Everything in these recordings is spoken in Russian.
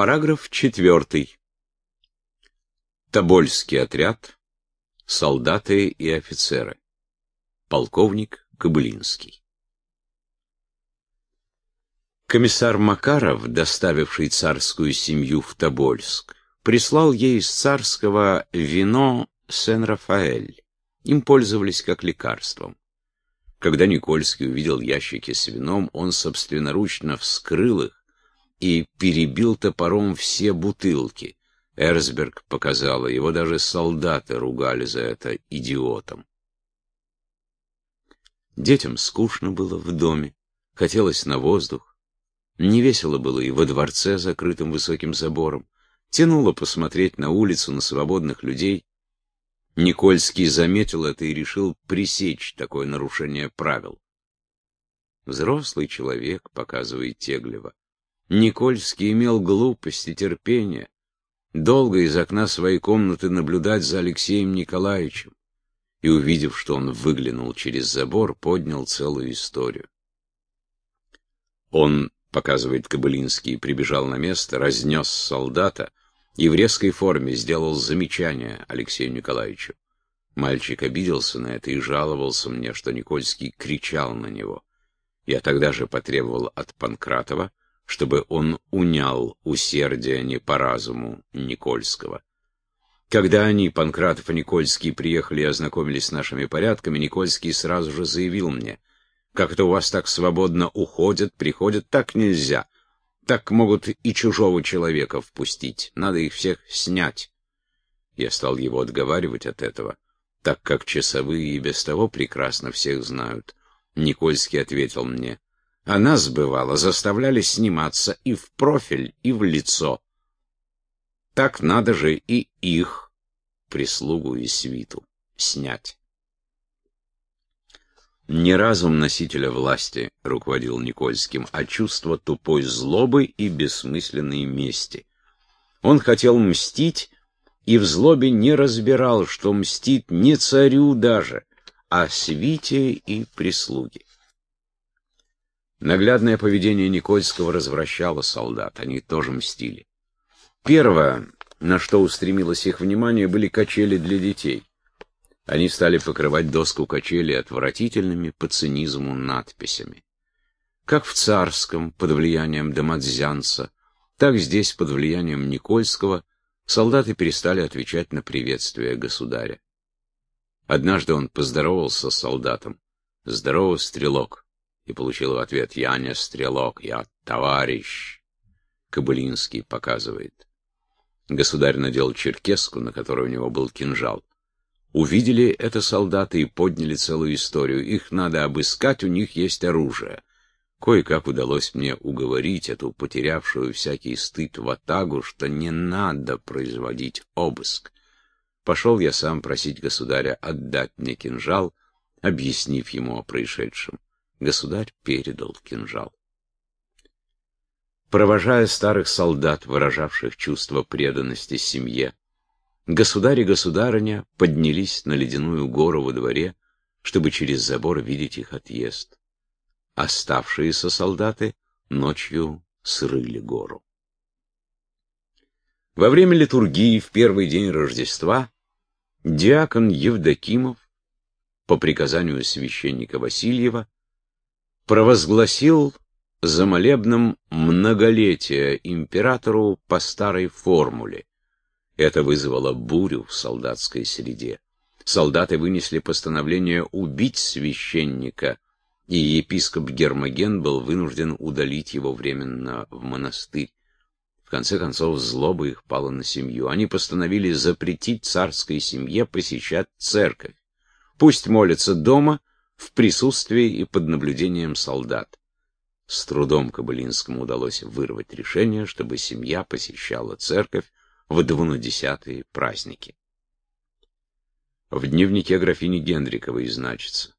Параграф 4. Тобольский отряд. Солдаты и офицеры. Полковник Кобылинский. Комиссар Макаров, доставивший царскую семью в Тобольск, прислал ей из царского вино Сен-Рафаэль. Им пользовались как лекарством. Когда Никольский увидел ящики с вином, он собственноручно вскрыл их и перебил топором все бутылки. Эрсберг показала, его даже солдаты ругали за это идиотом. Детям скучно было в доме, хотелось на воздух. Невесело было и во дворце, закрытым высоким забором. Тянуло посмотреть на улицу, на свободных людей. Никольский заметил это и решил пресечь такое нарушение правил. Взрослый человек, показывает Теглева. Никольский имел глупость и терпение долго из окна своей комнаты наблюдать за Алексеем Николаевичем и, увидев, что он выглянул через забор, поднял целую историю. Он, показывает Кобылинский, прибежал на место, разнес солдата и в резкой форме сделал замечание Алексею Николаевичу. Мальчик обиделся на это и жаловался мне, что Никольский кричал на него. Я тогда же потребовал от Панкратова, чтобы он унял усердие не по разуму Никольского. Когда они, Панкратов и Никольский, приехали и ознакомились с нашими порядками, Никольский сразу же заявил мне, «Как это у вас так свободно уходят, приходят, так нельзя. Так могут и чужого человека впустить, надо их всех снять». Я стал его отговаривать от этого, так как часовые и без того прекрасно всех знают. Никольский ответил мне, а нас, бывало, заставляли сниматься и в профиль, и в лицо. Так надо же и их, прислугу и свиту, снять. Не разум носителя власти руководил Никольским, а чувство тупой злобы и бессмысленной мести. Он хотел мстить, и в злобе не разбирал, что мстит не царю даже, а свите и прислуге. Наглядное поведение Никольского развращало солдат, они тоже мстили. Первое, на что устремилось их внимание, были качели для детей. Они стали покрывать доску качели отвратительными по цинизму надписями. Как в Царском, под влиянием Домадзянца, так здесь, под влиянием Никольского, солдаты перестали отвечать на приветствие государя. Однажды он поздоровался с солдатом. «Здорово, стрелок!» И получил в ответ «Я не стрелок, я товарищ». Кобылинский показывает. Государь надел черкеску, на которой у него был кинжал. Увидели это солдаты и подняли целую историю. Их надо обыскать, у них есть оружие. Кое-как удалось мне уговорить эту потерявшую всякий стыд ватагу, что не надо производить обыск. Пошел я сам просить государя отдать мне кинжал, объяснив ему о происшедшем. Государь передал кинжал. Провожая старых солдат, выражавших чувство преданности семье, государь и государыня поднялись на ледяную гору во дворе, чтобы через забор видеть их отъезд. Оставшиеся солдаты ночью срыли гору. Во время литургии в первый день Рождества диакон Евдокимов по приказанию священника Васильева провозгласил за молебном многолетие императору по старой формуле. Это вызвало бурю в солдатской среде. Солдаты вынесли постановление убить священника, и епископ Гермоген был вынужден удалить его временно в монастырь. В конце концов, злоба их пала на семью. Они постановили запретить царской семье посещать церковь. Пусть молятся дома, в присутствии и под наблюдением солдат. С трудом Кобылинскому удалось вырвать решение, чтобы семья посещала церковь в двунадесятые праздники. В дневнике графини Генриковой значится.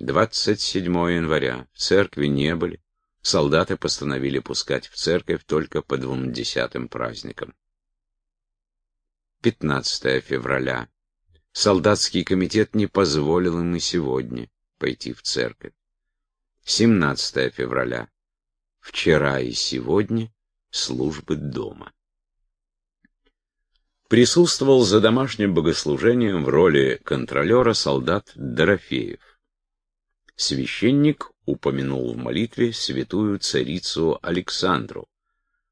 27 января в церкви не были, солдаты постановили пускать в церковь только по двунадесятым праздникам. 15 февраля Солдатский комитет не позволил им и сегодня пойти в церковь. 17 февраля. Вчера и сегодня службы дома. Присутствовал за домашним богослужением в роли контролера солдат Дорофеев. Священник упомянул в молитве святую царицу Александру.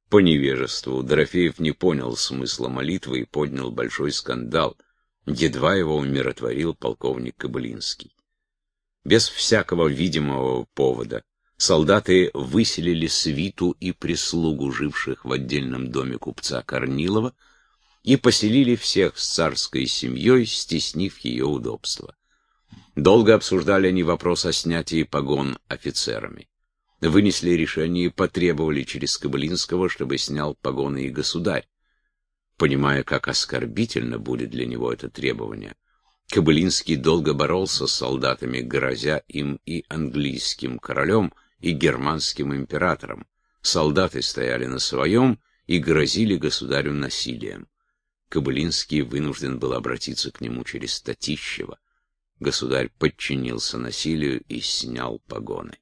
По невежеству Дорофеев не понял смысла молитвы и поднял большой скандал. Едва его умиротворил полковник Кобылинский. Без всякого видимого повода солдаты выселили свиту и прислугу, живших в отдельном доме купца Корнилова, и поселили всех с царской семьей, стеснив ее удобства. Долго обсуждали они вопрос о снятии погон офицерами. Вынесли решение и потребовали через Кобылинского, чтобы снял погоны и государь. Понимая, как оскорбительно будет для него это требование, Кобылинский долго боролся с солдатами, грозя им и английским королем, и германским императором. Солдаты стояли на своем и грозили государю насилием. Кобылинский вынужден был обратиться к нему через Татищева. Государь подчинился насилию и снял погоны.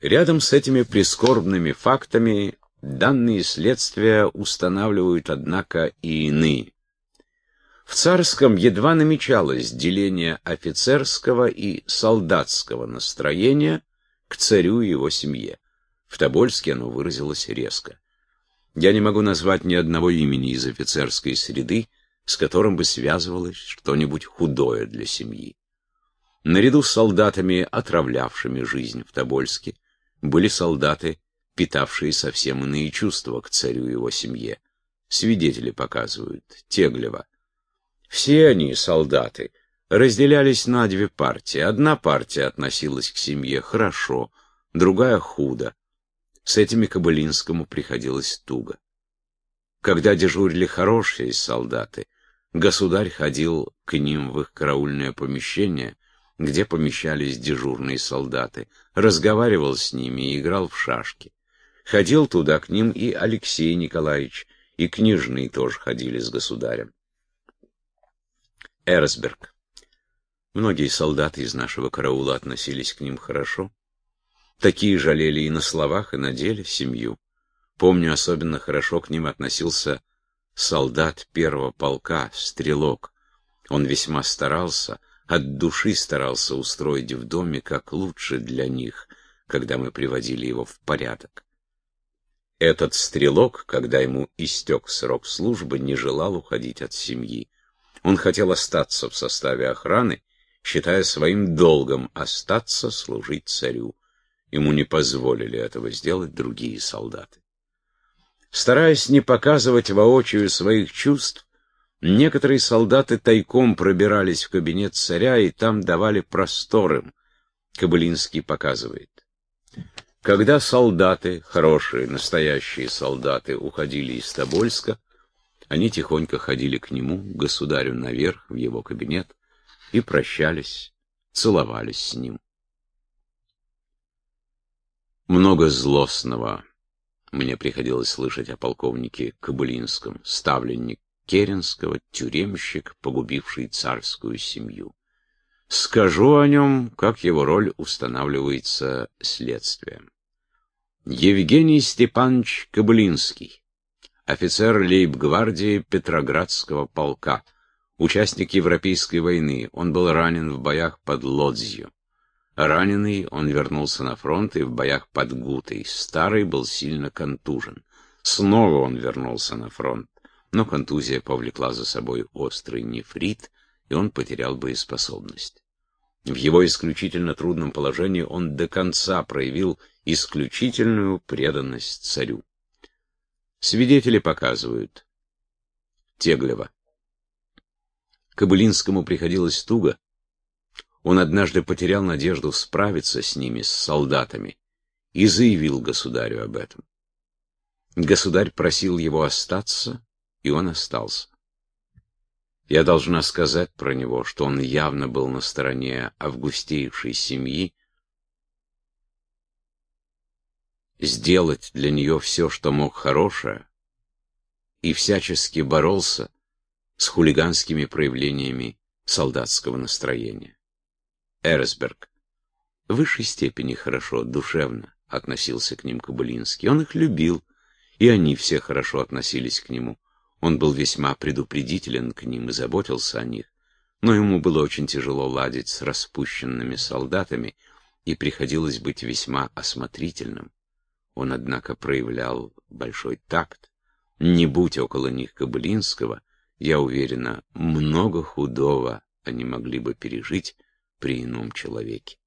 Рядом с этими прискорбными фактами данные следствия устанавливают, однако, и иные. В царском едва намечалось деление офицерского и солдатского настроения к царю и его семье. В Тобольске оно выразилось резко. Я не могу назвать ни одного имени из офицерской среды, с которым бы связывалось что-нибудь худое для семьи. Наряду с солдатами, отравлявшими жизнь в Тобольске, были солдаты, питавшие совсем иные чувства к царю и его семье. Свидетели показывают, Теглева. Все они, солдаты, разделялись на две партии. Одна партия относилась к семье хорошо, другая худо. С этими Кобылинскому приходилось туго. Когда дежурили хорошие солдаты, государь ходил к ним в их караульное помещение, где помещались дежурные солдаты, разговаривал с ними и играл в шашки. Ходил туда к ним и Алексей Николаевич, и княжны тоже ходили с государем. Эрсберг. Многие солдаты из нашего караула относились к ним хорошо. Такие жалели и на словах, и на деле семью. Помню, особенно хорошо к ним относился солдат первого полка, стрелок. Он весьма старался, от души старался устроить в доме как лучше для них, когда мы приводили его в порядок. Этот стрелок, когда ему истек срок службы, не желал уходить от семьи. Он хотел остаться в составе охраны, считая своим долгом остаться служить царю. Ему не позволили этого сделать другие солдаты. Стараясь не показывать воочию своих чувств, некоторые солдаты тайком пробирались в кабинет царя и там давали простор им. Кобылинский показывает. Когда солдаты, хорошие, настоящие солдаты, уходили из Тобольска, они тихонько ходили к нему, государю, наверх, в его кабинет, и прощались, целовались с ним. Много злостного мне приходилось слышать о полковнике Кобылинском, ставленник Керенского, тюремщик, погубивший царскую семью. Скажу о нем, как его роль устанавливается следствием. Евгений Степанович Кобылинский, офицер лейб-гвардии Петроградского полка, участник Европейской войны, он был ранен в боях под Лодзью. Раненый, он вернулся на фронт и в боях под Гутой. Старый был сильно контужен. Снова он вернулся на фронт, но контузия повлекла за собой острый нефрит, и он потерял боеспособность. В его исключительно трудном положении он до конца проявил исключительную преданность царю. Свидетели показывают. Теглева. Кобылинскому приходилось туго, он однажды потерял надежду справиться с ними, с солдатами, и заявил государю об этом. Государь просил его остаться, и он остался. Я должна сказать про него, что он явно был на стороне августейшей семьи, сделать для нее все, что мог хорошее, и всячески боролся с хулиганскими проявлениями солдатского настроения. Эрсберг. В высшей степени хорошо, душевно, относился к ним Кобылинский. Он их любил, и они все хорошо относились к нему. Он был весьма предупредителен к ним и заботился о них. Но ему было очень тяжело ладить с распущенными солдатами, и приходилось быть весьма осмотрительным. Он, однако, проявлял большой такт. Не будь около них Кобылинского, я уверена, много худого они могли бы пережить при ином человеке.